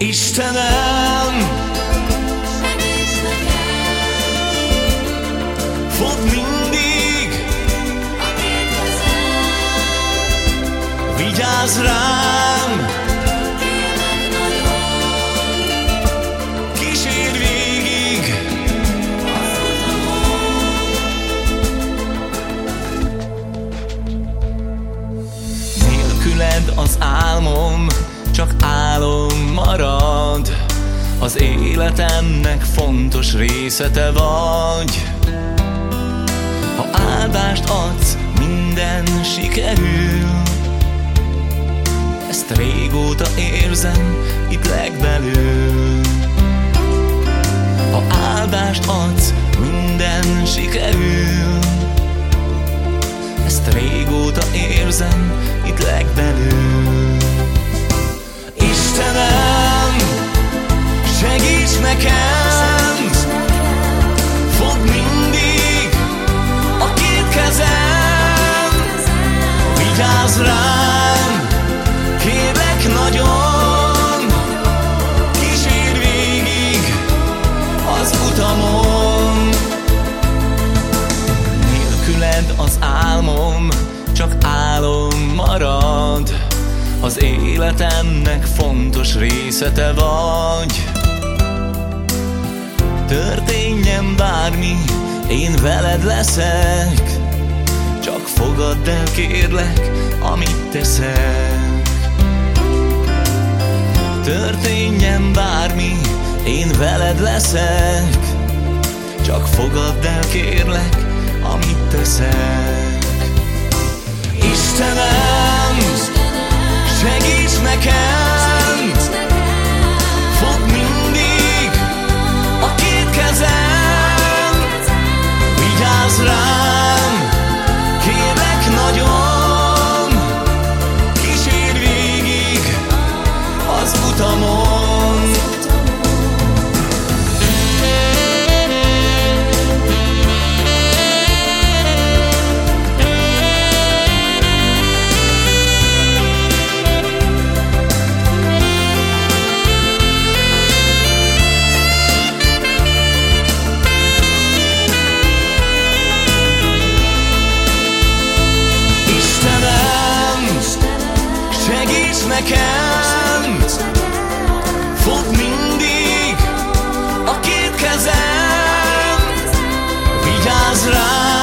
Istenem, fog mindig, vigyázz rám, kísér végig. Nélküled az álmom csak álom marad, az életemnek fontos része te vagy. Ha áldást adsz, minden sikerül, ezt régóta érzem itt legbelül. Ha áldást adsz, minden sikerül, ezt régóta érzem itt legbelül. Az életemnek fontos része te vagy. Történjen bármi, én veled leszek, csak fogadd el kérlek, amit teszek. Történjen bármi, én veled leszek, csak fogadd el kérlek, amit teszek. Nekem, fog mindig a két kezem, vigyázz rám,